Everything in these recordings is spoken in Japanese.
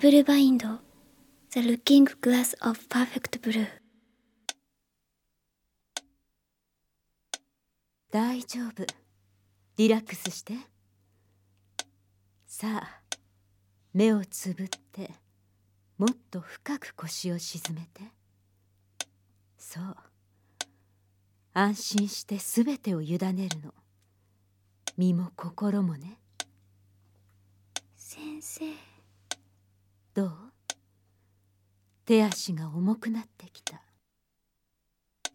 ブルバインド The Looking Glass of Perfect Blue. 大丈夫。リラックスして。さあ目をつぶってもっと深く腰を沈めて。そう。安心して全てを委ねるの。身も心もね。先生どう？手足が重くなってきた。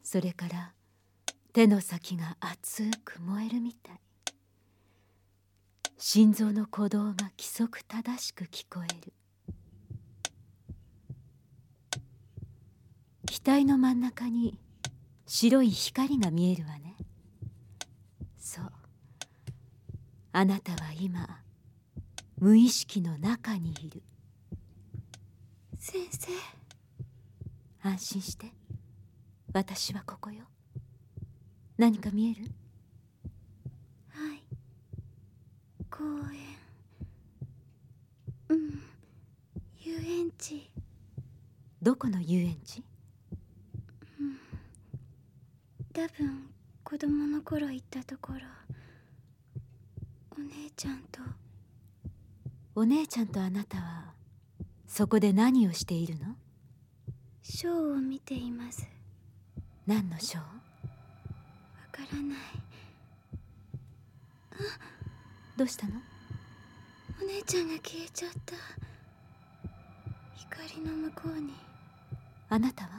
それから手の先が熱く燃えるみたい。心臓の鼓動が規則正しく聞こえる。額の真ん中に白い光が見えるわね。そう。あなたは今無意識の中にいる。先生。安心して。私はここよ。何か見える？はい。公園。うん。遊園地。どこの遊園地？多分子供の頃行ったところ。お姉ちゃんと。お姉ちゃんとあなたはそこで何をしているの？ショーを見ています。何のショー？わからない。どうしたの？お姉ちゃんが消えちゃった。光の向こうに。あなたは？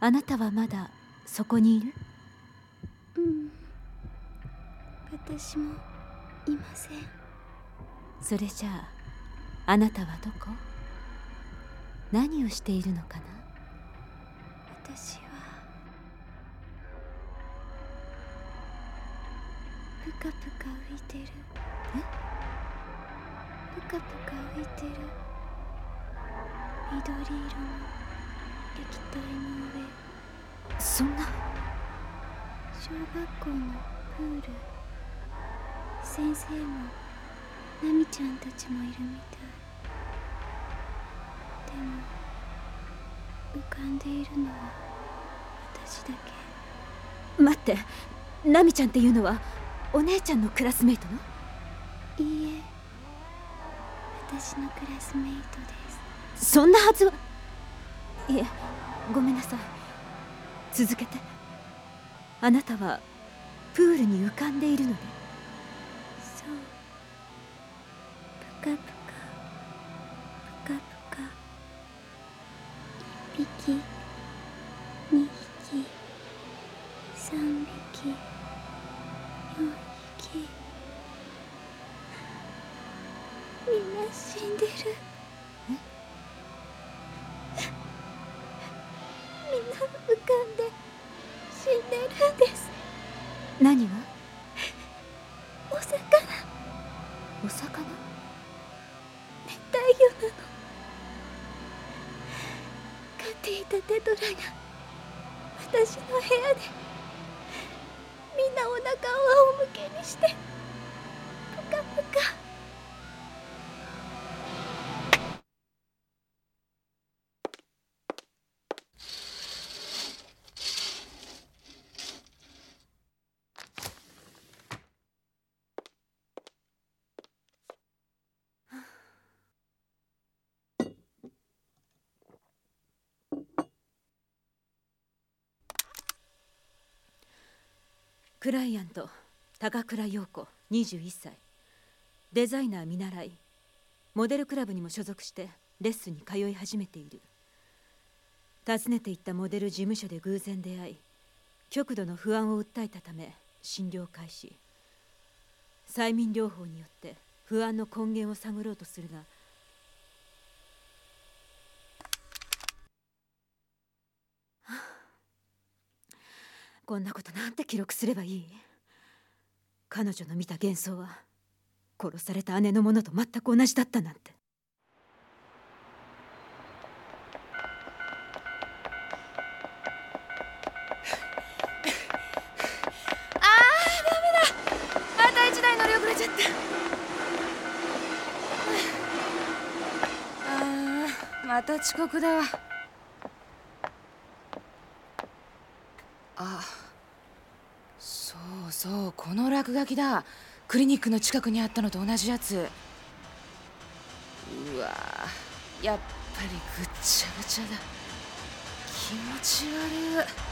あなたはまだそこにいる？うん。私もいません。それじゃああなたはどこ？何をしているのかな？私は。ぷかぷか浮いてる。え？ぷかぷか浮いてる。緑色の液体の上。そんな。小学校のプール。先生もナミちゃんたちもいるみたい。でも浮かんでいるのは私だけ。待ってナミちゃんっていうのはお姉ちゃんのクラスメートの？いいえ私のクラスメイトです。そんなはずは。いえごめんなさい。続けて。あなたはプールに浮かんでいるのねかぷか。ぷかぷか。一匹。2匹。3匹。4匹。みんな死んでる。クライアント高倉陽子21歳。デザイナー見習いモデルクラブにも所属してレッスンに通い始めている。訪ねていったモデル事務所で偶然出会い極度の不安を訴えたため診療開始。催眠療法によって不安の根源を探ろうとするがこんなことなんて記録すればいい。彼女の見た幻想は殺された姉のものと全く同じだったなんて。また遅刻だあそうそうこの落書きだ。クリニックの近くにあったのと同じやつ。うわやっぱりぐっちゃぐちゃだ。気持ち悪い。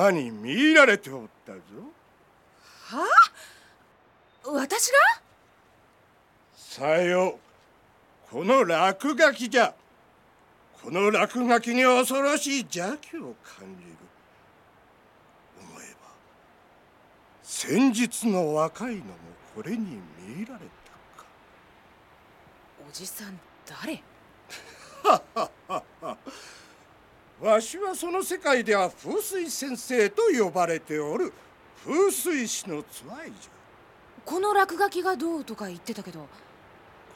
魔に見入られておったぞ。はあ？私が？さよこの落書きじゃ。この落書きに恐ろしい邪気を感じる。思えば先日の若いのもこれに見入られたか。おじさん誰？わしはその世界では風水先生と呼ばれておる。風水師のつわいじゃこの落書きがどうとか言ってたけど。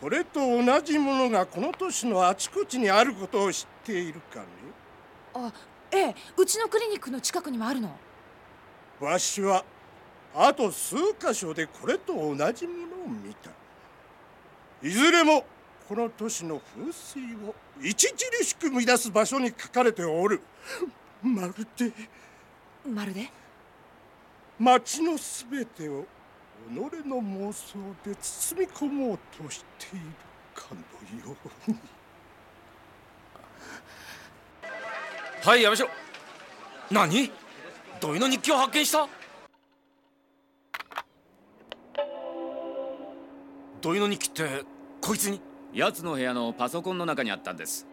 これと同じものがこの都市のあちこちにあることを知っているかね。あええ。うちのクリニックの近くにもあるの。わしはあと数箇所でこれと同じものを見た。いずれもこの都市の風水を著しく乱す場所に書かれておる。まるでまるで？町のすべてを己の妄想で包み込もうとしているかのように。はいやめしろ。何？土井の日記を発見した？土井の日記ってこいつに？奴の部屋のパソコンの中にあったんです。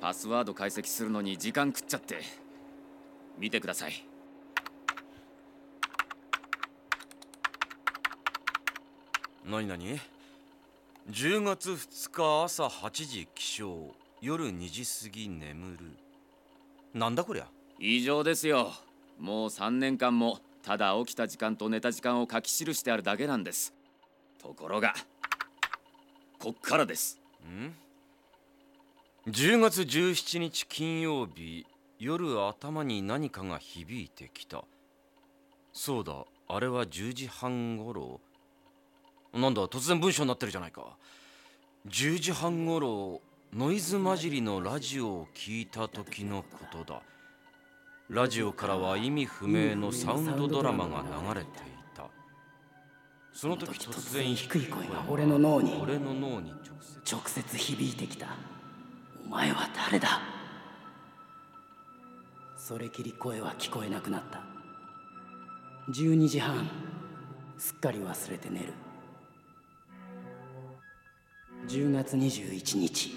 パスワード解析するのに時間食っちゃって。見てください。何何？10月2日朝8時起床。夜2時過ぎ眠る。なんだこりゃ？異常ですよ。もう3年間もただ起きた時間と寝た時間を書き記してあるだけなんです。ところがこっからですん10月17日金曜日夜頭に何かが響いてきた。そうだあれは10時半ごろなんだ突然文章になってるじゃないか。10時半ごろノイズ混じりのラジオを聞いた時のことだ。ラジオからは意味不明のサウンドドラマが流れていたその時突然低い声が俺の脳に俺の脳に直接直接響いてきた。お前は誰だ？それきり声は聞こえなくなった。12時半すっかり忘れて寝る。10月21日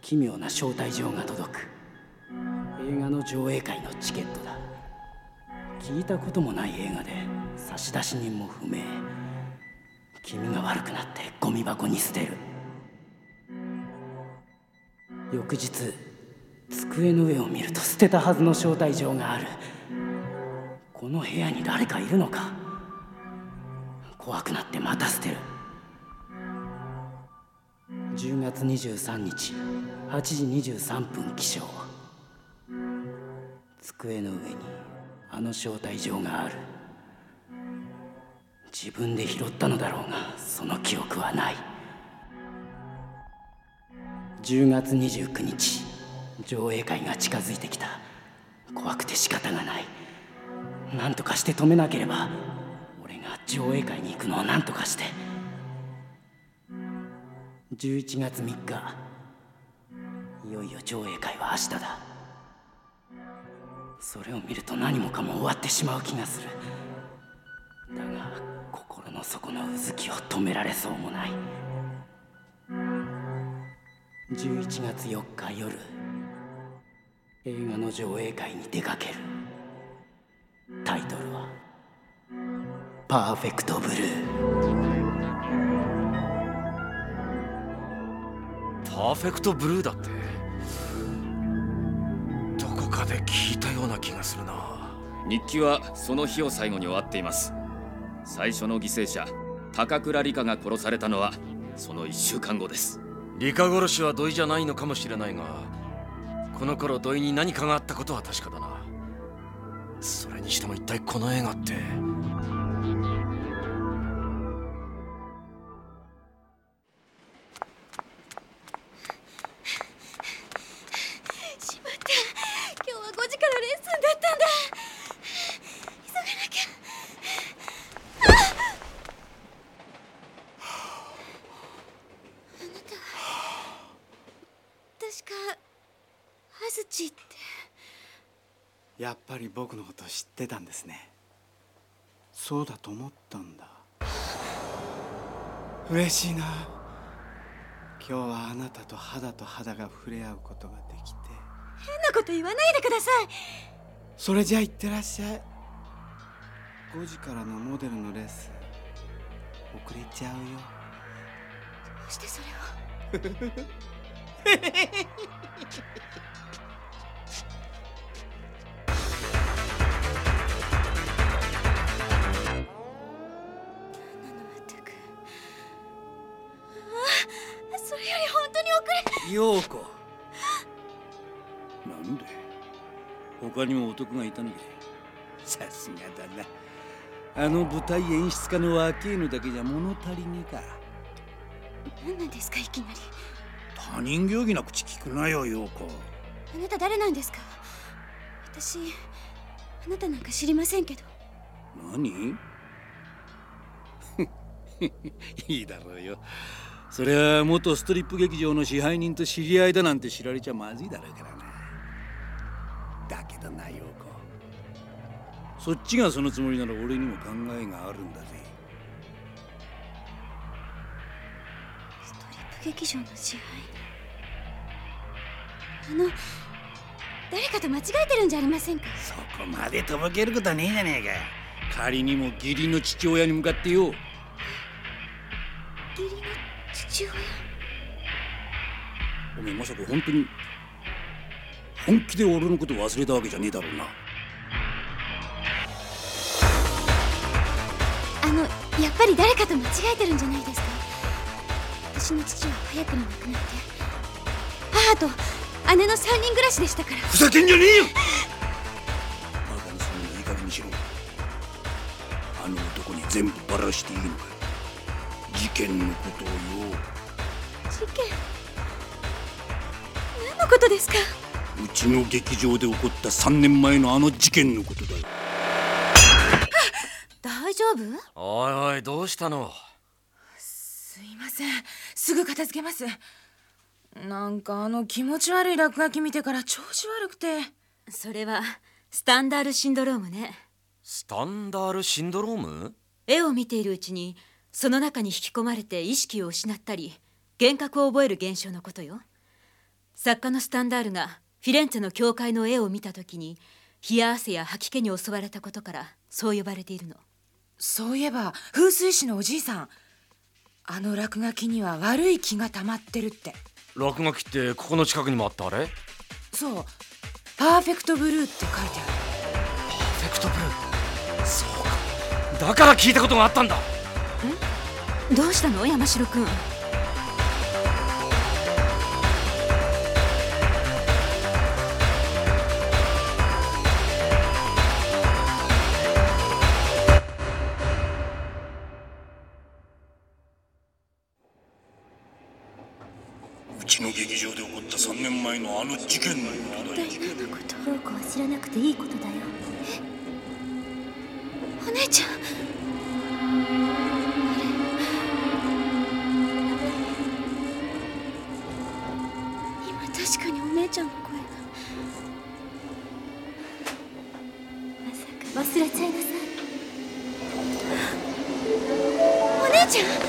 奇妙な招待状が届く。映画の上映会のチケットだ。聞いたこともない映画で差出人も不明。気味が悪くなってゴミ箱に捨てる。翌日机の上を見ると捨てたはずの招待状がある。この部屋に誰かいるのか。怖くなってまた捨てる。10月23日8時23分起床。机の上にあの招待状がある。自分で拾ったのだろうがその記憶はない。10月29日上映会が近づいてきた。怖くて仕方がない。何とかして止めなければ俺が上映会に行くのを何とかして。11月3日いよいよ上映会は明日だ。それを見ると何もかも終わってしまう気がする。心の底のうずきを止められそうもない。11月4日夜映画の上映会に出かける。タイトルは「パーフェクトブルー」パーフェクトブルーだってどこかで聞いたような気がするな。日記はその日を最後に終わっています最初の犠牲者高倉理香が殺されたのはその1週間後です。理科殺しは土井じゃないのかもしれないがこの頃土井に何かがあったことは確かだな。それにしても一体この映画ってやっぱり僕のこと知ってたんですね。そうだと思ったんだ。嬉しいな。今日はあなたと肌と肌が触れ合うことができて。変なこと言わないでください。それじゃあ行ってらっしゃい。5時からのモデルのレッスン。遅れちゃうよ。どうしてそれを？陽子なんで？他にも男がいたのかさすがだな。あの舞台演出家の若えのだけじゃ物足りねえか。何なんですかいきなり。他人行儀な口聞くなよ陽子あなた誰なんですか？私あなたなんか知りませんけど。何？いいだろうよそりゃ元ストリップ劇場の支配人と知り合いだなんて知られちゃまずいだろうからなだけどな陽子。そっちがそのつもりなら俺にも考えがあるんだぜ。ストリップ劇場の支配人？あの誰かと間違えてるんじゃありませんか？そこまでとぼけることはねえじゃねえか仮にも義理の父親に向かってよ。義理の父親おめえまさか本当に本気で俺のこと忘れたわけじゃねえだろうな。あのやっぱり誰かと間違えてるんじゃないですか？私の父は早くに亡くなって。母と姉の3人暮らしでしたから。ふざけんじゃねえよ！バカにするのいい加減にしろ。あの男に全部バラしていいのか事件のことをよ事件？何のことですか？うちの劇場で起こった3年前のあの事件のことだよ。大丈夫？おいおいどうしたの？すいません。すぐ片付けます。なんかあの気持ち悪い落書き見てから調子悪くて。それはスタンダールシンドロームね。スタンダールシンドローム？絵を見ているうちにその中に引き込まれて意識を失ったり幻覚を覚える現象のことよ。作家のスタンダールがフィレンツェの教会の絵を見た時に冷や汗や吐き気に襲われたことからそう呼ばれているの。そういえば風水師のおじいさんあの落書きには悪い気が溜まってるって。落書きってここの近くにもあったあれ？そうパーフェクトブルーって書いてある。パーフェクトブルー？そうか。だから聞いたことがあったんだどうしたの？山城君うちの劇場で起こった3年前のあの事件のことだよ大変なこと？陽子は知らなくていいことだよ。お姉ちゃん忘れちゃいなさい。お姉ちゃん！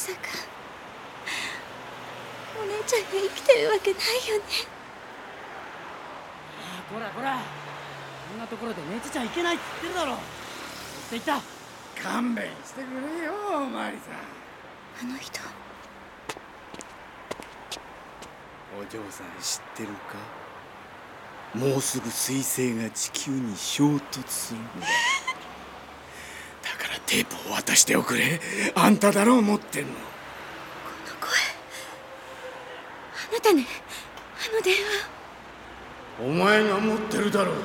さか。お姉ちゃんが生きてるわけないよね。こらこら。こんなところで寝てちゃいけないって言ってるだろ。って言った。勘弁してくれよマリさん。あの人。お嬢さん知ってるか？もうすぐ彗星が地球に衝突するんだテープを渡しておくれ。あんただろう持ってんの。この声。あなたね。あの電話お前が持ってるだろう。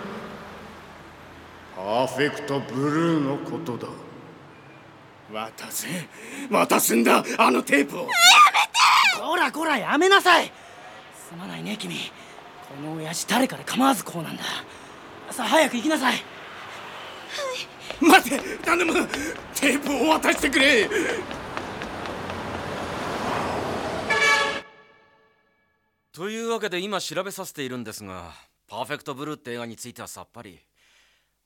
パーフェクトブルーのことだ。渡せ。渡すんだ。あのテープを。こらこらやめなさい。すまないね君。この親父誰かで構わずこうなんだ。さあ早く行きなさい待て頼む。テープを渡してくれ。というわけで今調べさせているんですが「パーフェクトブルー」って映画についてはさっぱり。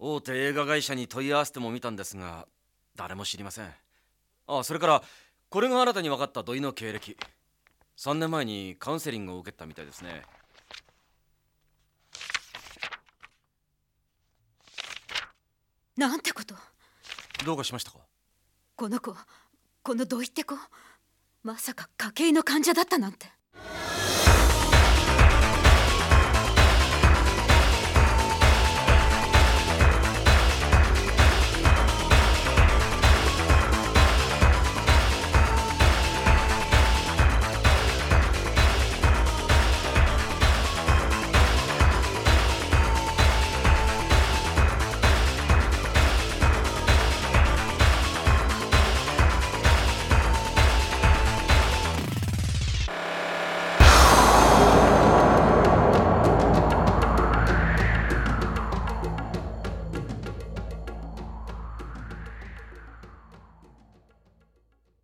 大手映画会社に問い合わせてもみたんですが誰も知りません。あそれからこれが新たに分かった土井の経歴。3年前にカウンセリングを受けたみたいですね。なんてこと。どうかしましたか？この子この土井って子まさか家系の患者だったなんて